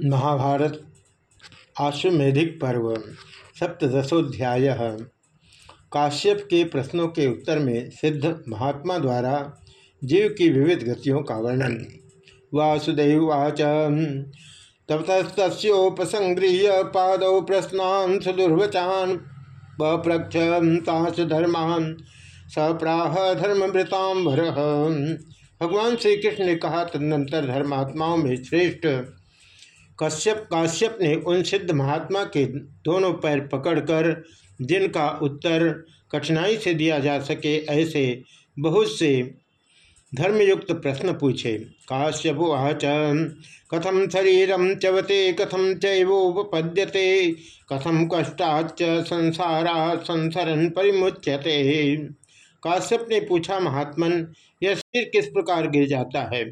महाभारत आश्वेधिक पर्व सप्तशोध्याय काश्यप के प्रश्नों के उत्तर में सिद्ध महात्मा द्वारा जीव की विविध गतियों का वर्णन। वासुदेववाच तपतस्तोपसंगृह्य पाद प्रश्नान सुदुर्वचान पप्रक्ष तास धर्मान सप्राह धर्मभृतांबर भगवान श्री कृष्ण ने कहा, तदनंतर धर्मात्माओं में श्रेष्ठ कश्यप काश्यप ने उन सिद्ध महात्मा के दोनों पैर पकड़कर जिनका उत्तर कठिनाई से दिया जा सके ऐसे बहुत से धर्मयुक्त प्रश्न पूछे। काश्यपुच कथम शरीरम चवते कथम चैवोपद्यते कथम कष्टाच संसारा संसरन परिमुच्यते? काश्यप ने पूछा, महात्मन, यह शरीर किस प्रकार गिर जाता है?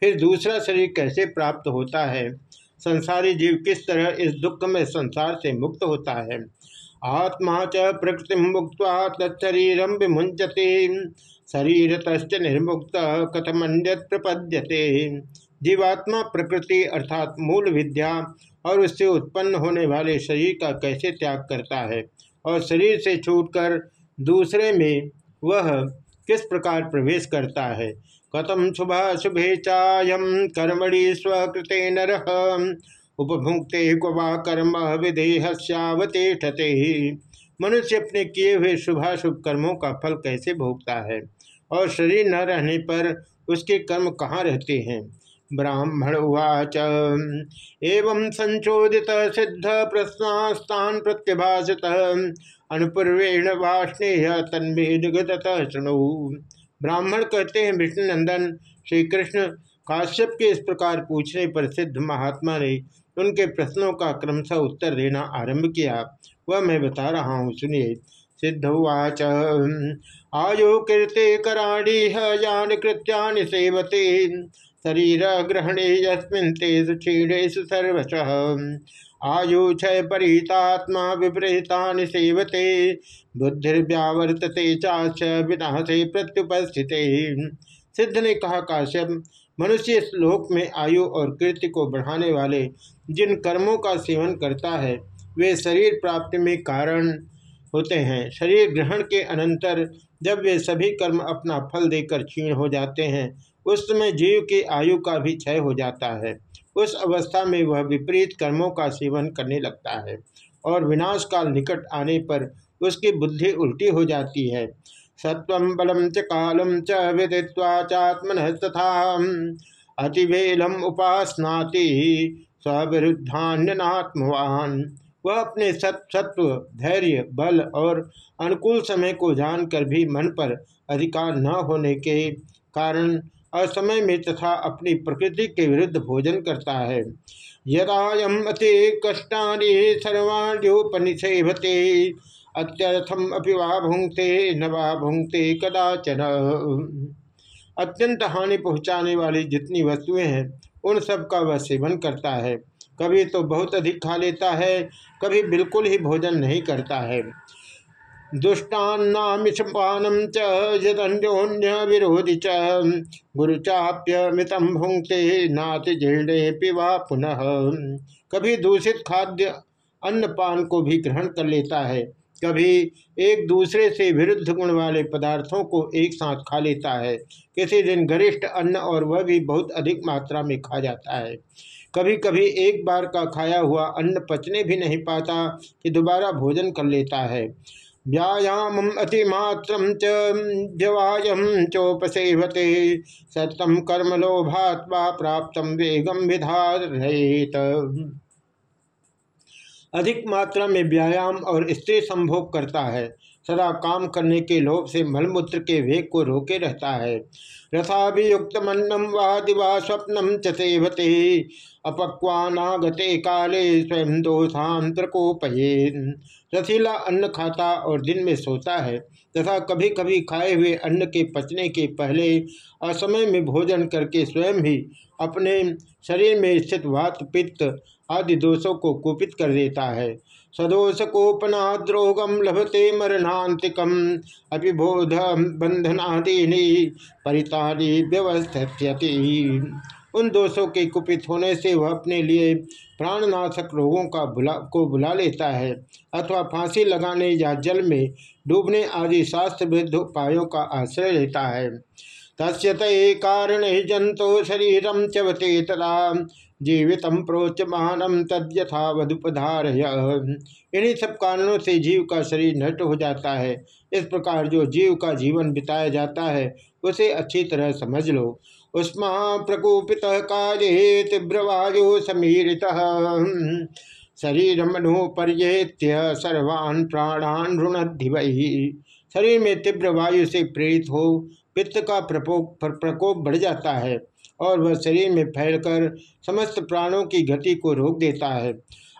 फिर दूसरा शरीर कैसे प्राप्त होता है? संसारी जीव किस तरह इस दुख में संसार से मुक्त होता है? आत्मा च प्रकृति मुक्त तत्शरीरम विमुंचते शरीर तस् निर्मुक्त, कथमन्यत प्रपद्यते। जीवात्मा प्रकृति अर्थात मूल विद्या और उससे उत्पन्न होने वाले शरीर का कैसे त्याग करता है? और शरीर से छूटकर दूसरे में वह किस प्रकार प्रवेश करता है? कथम शुभ शुभे चायम कर्मणि स्वकृते नर। उपभुक्ते क्वा कर्म विधेहस्यावतिष्ठते मनुष्य अपने किए हुए शुभाशुभ कर्मों का फल कैसे भोगता है? और शरीर न रहने पर उसके कर्म कहाँ रहते हैं? ब्राह्मण उवाच। एवं संचोदित सिद्ध प्रश्नास्तान प्रत्यभाषित। अनुपूर्वेण वाष्णेय तन्मेदगत शृणु। ब्राह्मण कहते हैं विष्णुनंदन श्री कृष्ण काश्यप के इस प्रकार पूछने पर सिद्ध महात्मा ने उनके प्रश्नों का क्रमशः उत्तर देना आरंभ किया। वह मैं बता रहा हूँ, सुनिए। सिद्धवाच आयु कीर्ति कराणी यान कृत्या सेवते, शरीर ग्रहणे यस्मिन तेषु क्षीणेशु सर्वश। आयु क्षय परितात्मा विपरीता सेवते। बुद्धिर्व्यावर्तते चाच विनाशे प्रत्युपस्थित। सिद्ध ने कहा, काश्यप, मनुष्य इस लोक में आयु और कृत्य को बढ़ाने वाले जिन कर्मों का सेवन करता है, वे शरीर प्राप्ति में कारण होते हैं। शरीर ग्रहण के अनंतर जब वे सभी कर्म अपना फल देकर क्षीण हो जाते हैं, उस समय जीव की आयु का भी क्षय हो जाता है। उस अवस्था में वह विपरीत कर्मों का सेवन करने लगता है और विनाश काल निकट आने पर उसकी बुद्धि उल्टी हो जाती है। सत्व बलम च कालम च विदित्वा तथा अतिवेलम उपासनाति स्विरुद्धान्यनात्मवान वह अपने सत, सत्व, धैर्य, बल और अनुकूल समय को जानकर भी मन पर अधिकार न होने के कारण असमय में तथा अपनी प्रकृति के विरुद्ध भोजन करता है। यदायम अति कष्टा सर्वाण्योपनिषेभते अत्यर्थम अपिवा भुंगते नवा भुंगते कदाचन। अत्यंत हानि पहुँचाने वाली जितनी वस्तुएँ हैं, उन सब का वह सेवन करता है। कभी तो बहुत अधिक खा लेता है, कभी बिल्कुल ही भोजन नहीं करता है। दुष्टान्नामिषपानम चन्योन्य विरोधि च नाति जीर्णे पिवा पुनः। कभी दूषित खाद्य अन्नपान को भी ग्रहण कर लेता है, कभी एक दूसरे से विरुद्ध गुण वाले पदार्थों को एक साथ खा लेता है। किसी दिन गरिष्ठ अन्न और वह भी बहुत अधिक मात्रा में खा जाता है। कभी कभी एक बार का खाया हुआ अन्न पचने भी नहीं पाता कि दोबारा भोजन कर लेता है। व्यायाम अतिमात्र चवायम चोपसेवते। सत्यम कर्म लोभात्वा प्राप्त वेगम विधारित अधिक मात्रा में व्यायाम और स्त्री संभोग करता है। सदा काम करने के लोभ से मलमूत्र के वेग को रोके रहता है। रथाभियुक्त मन्नम वा दिवा स्वप्नम चेवते अपक्वानागते काले स्वयं दोषांतर को रथीला अन्न खाता और दिन में सोता है तथा कभी कभी खाए हुए अन्न के पचने के पहले असमय में भोजन करके स्वयं ही अपने शरीर में स्थित वात, पित्त आदि दोषों को कुपित कर देता है। सदोष कोपना द्रोगम लभते मरणांतिकम अभिबोध बंधनादीनी परितानी व्यवस्थ्यति। उन दोषों के कुपित होने से वह अपने लिए प्राणनाशक रोगों का बुला को बुला लेता है, अथवा फांसी लगाने या जल में डूबने आदि शास्त्र विरुद्ध उपायों का आश्रय लेता है। तस्य कारण जंतो शरीरम चवते तदा जीवित प्रोचमानम वधुपधार इन्हीं सब कारणों से जीव का शरीर नष्ट हो जाता है। इस प्रकार जो जीव का जीवन बिताया जाता है, उसे अच्छी तरह समझ लो। उष्मा प्रकोपित काले तीव्रवायु समीरित। शरीर मनोपर्येत्य सर्वान् प्राणान ऋणधि शरीर में तीव्र वायु से प्रेरित हो पित्त का प्रकोप बढ़ जाता है और वह शरीर में फैलकर समस्त प्राणों की गति को रोक देता है।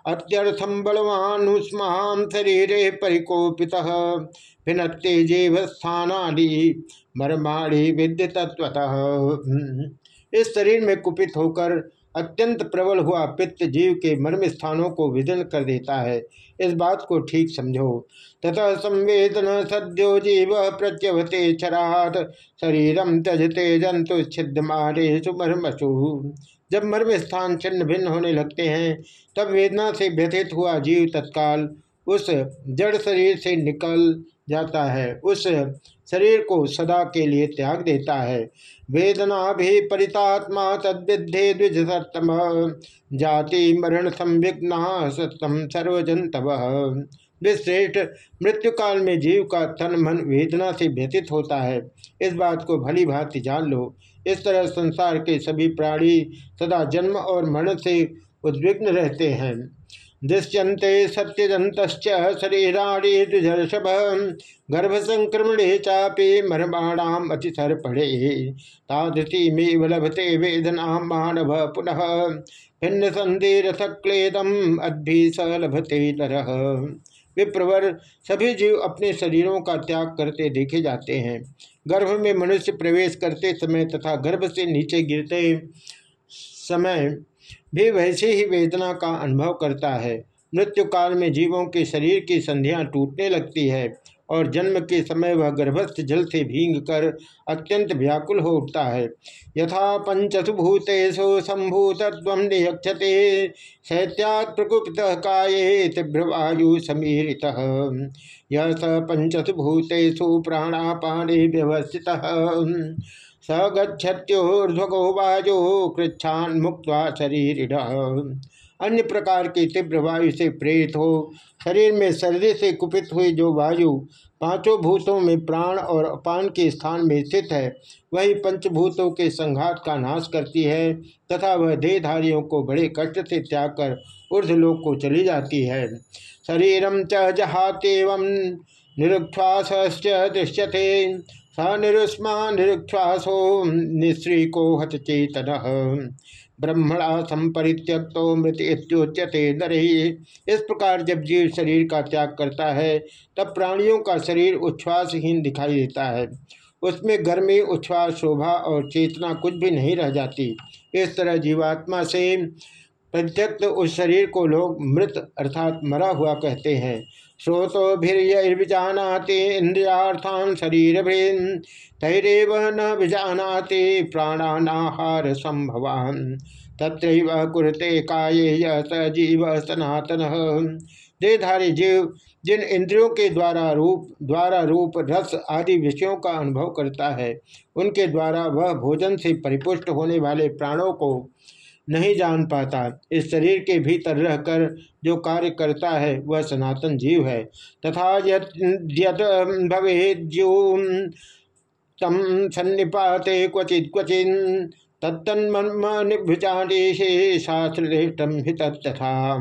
अत्यर्थम बलवानुष्मान शरीर परिकोपित भिन्नते जेव स्थानी मरमाणी विद्य तत्वतः इस शरीर में कुपित होकर अत्यंत प्रबल हुआ पित्त जीव के मर्म स्थानों को विदन कर देता है। इस बात को ठीक समझो। तथा संवेदन सद्यो जीव प्रत्यवते चरात। शरीरम त्यजते जंतु छिद मारे सुमर्मसु जब मर्म स्थान छिन्न भिन्न होने लगते हैं, तब वेदना से व्यथित हुआ जीव तत्काल। उस जड़ शरीर से निकल जाता है, उस शरीर को सदा के लिए त्याग देता है। वेदना भी परितात्मा तद्विधे द्विजतम जाति मरण संविघ्ना सतम सर्वजंतव। विश्रेष्ठ मृत्यु काल में जीव का तन मन वेदना से व्यतीत होता है। इस बात को भली भांति जान लो। इस तरह संसार के सभी प्राणी सदा जन्म और मरण से उद्विग्न रहते हैं। दृश्यंते सत्यदंत शरीराणी गर्भ संक्रमणे चापे मरमाणाम अतिसर पढ़े तादृशी में लभते वेदना मानव पुनः। भिन्न संदेरथक्लेदम अद्भि स लभते तरह विप्रवर, सभी जीव अपने शरीरों का त्याग करते देखे जाते हैं। गर्भ में मनुष्य प्रवेश करते समय तथा गर्भ से नीचे गिरते समय भी वैसे ही वेदना का अनुभव करता है। मृत्यु काल में जीवों के शरीर की संधियाँ टूटने लगती है और जन्म के समय वह गर्भस्थ जल से भींग कर अत्यंत व्याकुल हो उठता है। यथा पंचसु भूतेषु संभूतत्व नियक्षते, शैत्यात् प्रकुपित काये तीव्रवायु समीरित। यह स पंचसु भूतेषु व्यवस्थित। स गच्छत्योर्ध्वगो कृच्छान मुक्त शरीर अन्य प्रकार की तीव्र वायु से प्रेरित हो, शरीर में सर्दी से कुपित हुई जो वायु पाँचों भूतों में प्राण और अपान के स्थान में स्थित है, वही पंचभूतों के संघात का नाश करती है तथा वह देहधारियों को बड़े कष्ट से त्याग कर ऊर्धलोक को चली जाती है। शरीरम च जहातेव निरुच्छ्वास दृश्यते स निरुष्मा निरुच्छ्वासो निश्रीको हत चेतन ब्रह्मणा संपरित्यक्तो मृत इत्योच्यते नरही इस प्रकार जब जीव शरीर का त्याग करता है, तब प्राणियों का शरीर उच्छ्वासहीन दिखाई देता है। उसमें गर्मी, उच्छ्वास, शोभा और चेतना कुछ भी नहीं रह जाती। इस तरह जीवात्मा से प्रत्यक्त उस शरीर को लोग मृत अर्थात मरा हुआ कहते हैं। श्रोतोभिर्यजानाति इंद्रियार्थान शरीर तैरव न विजानाति प्राणानाहार संभवान तत्र कुरते काये स जीव सनातन। देधारी जीव, जिन इंद्रियों के द्वारा रूप द्वारा रूप, रस आदि विषयों का अनुभव करता है, उनके द्वारा वह भोजन से परिपुष्ट होने वाले प्राणों को नहीं जान पाता। इस शरीर के भीतर रहकर जो कार्य करता है, वह सनातन जीव है। तथा यद भवेद्यो तम सन्निपाते क्वचित क्वचिन तत्तन्म निभुचादेशे शास्त्र हित तथा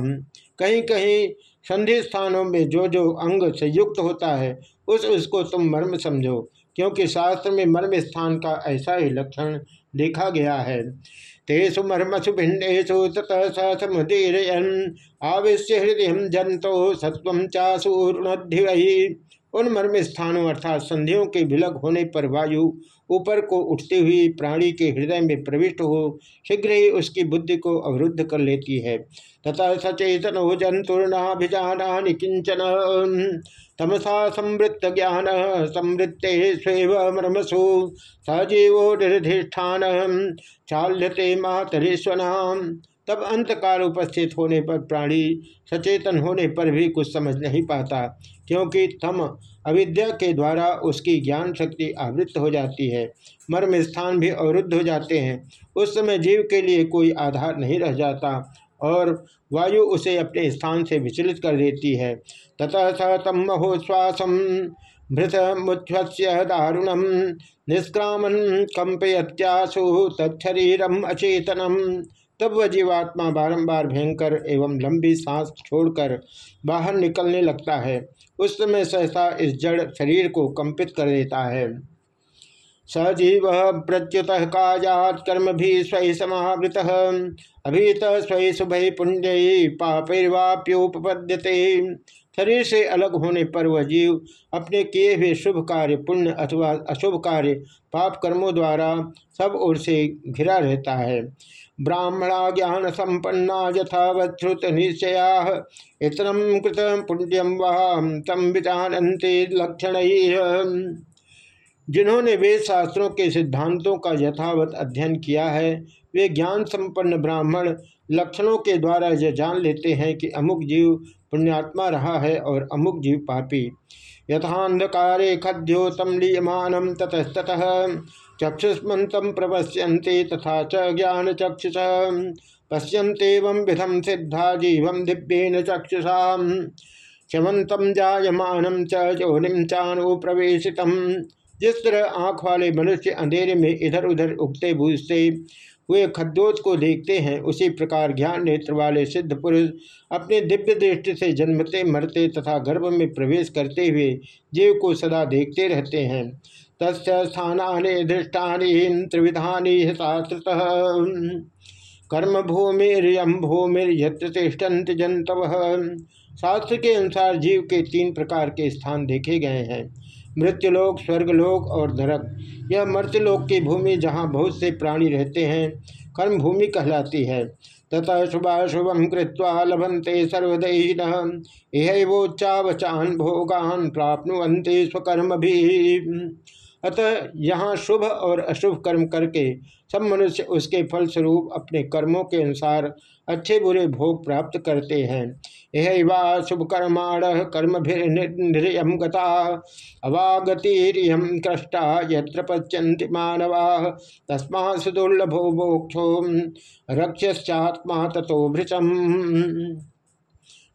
कहीं कहीं संधि स्थानों में जो जो अंग से युक्त होता है, उस, उसको तुम मर्म समझो, क्योंकि शास्त्र में मर्म स्थान का ऐसा ही लक्षण देखा गया है। तेषु मर्मसु भिंडेशु ततः स समुदीरयन्। हृदय जंतो सत्व चासूर्णधिवि उन मर्म स्थानों अर्थात संधियों के विलग होने पर वायु ऊपर को उठती हुई प्राणी के हृदय में प्रविष्ट हो, शीघ्र ही उसकी बुद्धि को अवरुद्ध कर लेती है। तथा सचेतन हो जंतुर्नाभिजाना किंचन तमसा संवृत्त ज्ञान, संवृत्ते स्वेव मर्मसु सजीवो निर्धिष्ठान, चाल्यते मातरेश्वनाम तब अंतकाल उपस्थित होने पर प्राणी सचेतन होने पर भी कुछ समझ नहीं पाता, क्योंकि तम अविद्या के द्वारा उसकी ज्ञान शक्ति आवृत्त हो जाती है, मर्म स्थान भी अवरुद्ध हो जाते हैं। उस समय जीव के लिए कोई आधार नहीं रह जाता और वायु उसे अपने स्थान से विचलित कर देती है। ततः स तम महोश्वासम भृत मुच्छ्य दारुणम निष्क्रामन कंपयत्यासु तत्शरीरम अचेतनम तब वह जीवात्मा बारंबार भयंकर एवं लंबी सांस छोड़कर बाहर निकलने लगता है। उस समय सहसा इस जड़ शरीर को कंपित कर देता है। सजीव प्रत्युत कायात कर्म भी स्वयं समावृत। अभीत स्वयं शुभ पुण्य पापैर्वाप्योपद्यते शरीर से अलग होने पर वह जीव अपने किए हुए शुभ कार्य, पुण्य अथवा अशुभ कार्य, पाप कर्मों द्वारा सब ओर से घिरा रहता है। ब्राह्मणा ज्ञान संपन्ना यथावत्रुत निश्चया इतरम कृत पुण्यम वह तम विचानते लक्षण। जिन्होंने वेद शास्त्रों के सिद्धांतों का यथावत अध्ययन किया है, वे ज्ञान संपन्न ब्राह्मण लक्षणों के द्वारा यह जान लेते हैं कि अमुक जीव पुण्यात्मा रहा है और अमुक जीव पापी। यथांधकारे खद्योतम लीयमान ततस्तः चक्षुष्मत प्रपश्यन्ते तथा च ज्ञान चक्षुष पश्यन्तेवं विधम सिद्धा जीव दिव्येन चक्षुषा चमंतम जायमान चोनिम चाणु प्रवेशित। जिस तरह आँख वाले मनुष्य अंधेरे में इधर उधर उगते बूझते हुए खद्योत को देखते हैं। उसी प्रकार ज्ञान नेत्र वाले सिद्ध पुरुष अपने दिव्य दृष्टि से जन्मते, मरते तथा गर्भ में प्रवेश करते हुए जीव को सदा देखते रहते हैं। तस्थानी दृष्टानी त्रिविधानी शास्त्रतः कर्म भूमिर्यम भूमिर्यत्र तिष्ठन्त जंतव शास्त्र के अनुसार जीव के तीन प्रकार के स्थान देखे गए हैं। मृत्युलोक, स्वर्गलोक और धरक यह मर्त्यलोक की भूमि जहाँ बहुत से प्राणी रहते हैं कर्म भूमि कहलाती है। तथा शुभाशुभम कृत्वा लभंते सर्वदयीन वोच्चावचान भोगान प्राप्नुवंते स्वकर्म भी अतः यहाँ शुभ और अशुभ कर्म करके सब मनुष्य उसके फलस्वरूप अपने कर्मों के अनुसार अच्छे बुरे भोग प्राप्त करते हैं। यह वा शुभ कर्माण कर्म भिम गता। अवागतिरियम कृष्टा यत्र पच्यंति मानवा। तस्मा सुदुर्लभो मोक्षो रक्षात्मा तथो भृचम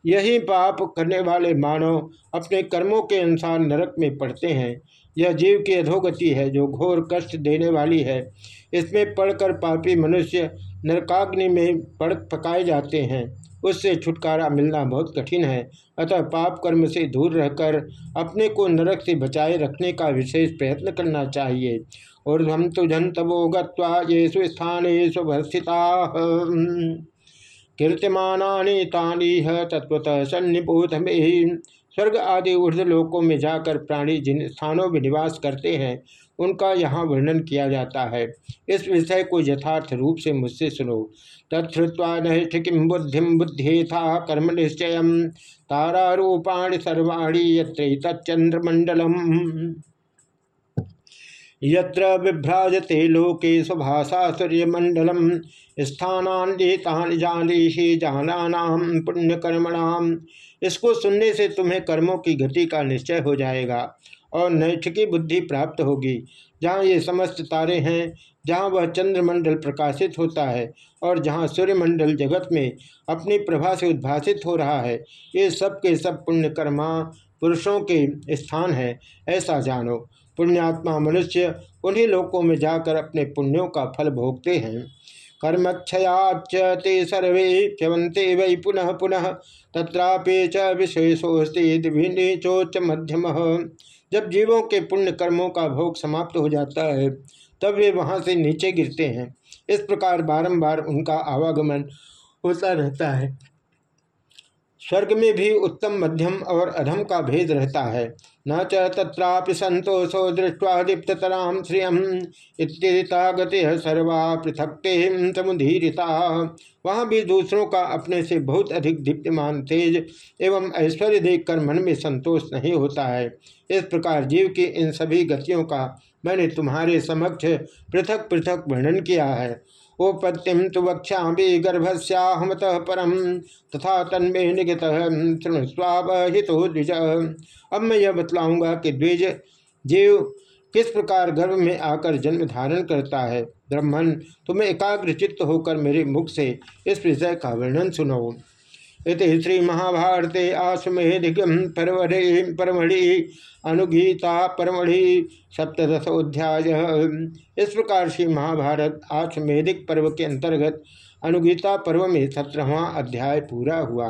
यही पाप करने वाले मानव अपने कर्मों के अनुसार नरक में पड़ते हैं। यह जीव की अधोगति है, जो घोर कष्ट देने वाली है। इसमें पढ़कर पापी मनुष्य नरकाग्नि में पड़ पकाए जाते हैं। उससे छुटकारा मिलना बहुत कठिन है। अतः पाप कर्म से दूर रहकर अपने को नरक से बचाए रखने का विशेष प्रयत्न करना चाहिए। और हम तो जंतवो गत्वा ये स्थान स्वस्थिता कीर्तिमानी तानी तत्वतः सन्निपूत में स्वर्ग आदि ऊर्धलोकों में जाकर प्राणी जिन स्थानों में निवास करते हैं, उनका यहाँ वर्णन किया जाता है। इस विषय को यथार्थ रूप से मुझसे सुनो। तत्वा नष्ट किम बुद्धि बुद्धि था कर्म निश्चय तारूपाणी सर्वाणी यत्र तच्चंद्रमंडलम यत्र विभ्राजते लोके सुभाषा सूर्यमंडलम स्थानान्वितानि जानीषि जानानाम पुण्यकर्मणाम। इसको सुनने से तुम्हें कर्मों की गति का निश्चय हो जाएगा और नैष्ठिकी बुद्धि प्राप्त होगी। जहाँ ये समस्त तारे हैं, जहाँ वह चंद्रमंडल प्रकाशित होता है और जहाँ सूर्यमंडल जगत में अपनी प्रभा से उद्भाषित हो रहा है, ये सब के सब पुण्यकर्मा पुरुषों के स्थान है, ऐसा जानो। पुण्यात्मा मनुष्य उन्हीं लोकों में जाकर अपने पुण्यों का फल भोगते हैं। कर्मक्षयाच ते सर्वे च्यवंते वै पुनः पुनः। तत्रापे च विशेषोस्ते चोच मध्यम। जब जीवों के पुण्य कर्मों का भोग समाप्त हो जाता है, तब वे वहाँ से नीचे गिरते हैं। इस प्रकार बारंबार उनका आवागमन होता रहता है। स्वर्ग में भी उत्तम मध्यम और अधम का भेद रहता है। न च संतोषो दृष्टवा दीप्तराम श्रियम। गति सर्वा पृथकते समुदीरिता। वहाँ भी दूसरों का अपने से बहुत अधिक दीप्यमान तेज एवं ऐश्वर्य देखकर मन में संतोष नहीं होता है। इस प्रकार जीव की इन सभी गतियों का मैंने तुम्हारे समक्ष पृथक पृथक वर्णन किया है। उपत्तिम तो वक्षा भी गर्भस्याहमत परम, तथा तन्मे निगत स्वावहित द्विज। अब मैं यह बतलाऊँगा कि द्विज जीव किस प्रकार गर्भ में आकर जन्म धारण करता है। ब्रह्मण तुम्हें एकाग्र चित्त होकर मेरे मुख से इस विषय का वर्णन सुनो इति श्री महाभारते आश्वेधिकम परमढ़ि परमढ़ि अनुगीता परमढ़ि सप्तशोध्याय इस प्रकार श्री महाभारत आश्वेधिक पर्व के अंतर्गत अनुगीता पर्व में सत्रहवा अध्याय पूरा हुआ।